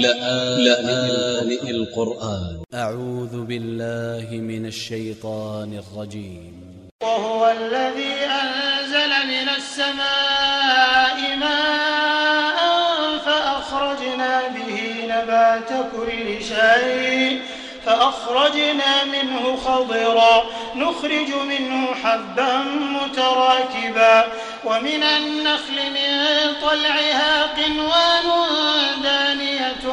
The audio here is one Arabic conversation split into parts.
لآن القرآن. أ ع و ذ ب ا ل ل ه من ا ل ش ي ط ا ن ا ل ج ي م وهو الذي أنزل من السماء ماء فأخرجنا به نبات كل شيء فأخرجنا منه خضرا نخرج منه حبا متراكبا ومن النخل من طلعها قنوان دانية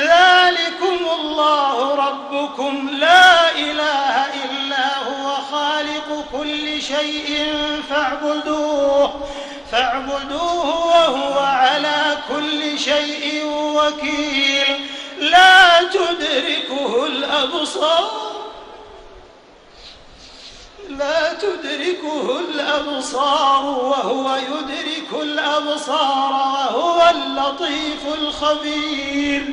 ذلكم الله ربكم. لا إله إلا هو خالق كل شيء فاعبدوه فاعبدوه وهو على كل شيء وكيل. لا تدركه الأبصار لا تدركه الأبصار. وهو يدرك الأبصار وهو اللطيف الخبير.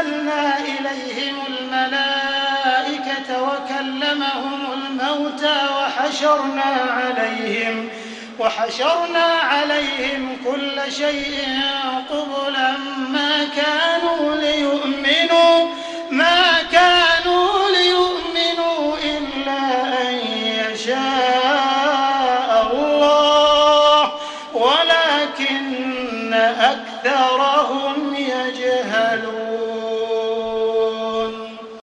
نزلنا إليهم الملائكة وكلمهم الموتى وحشرنا عليهم وحشرنا عليهم كل شيء قبلا. ما كانوا ليؤمنوا ما كانوا ليؤمنوا إلا أن يشاء الله. ولكن أكثرهم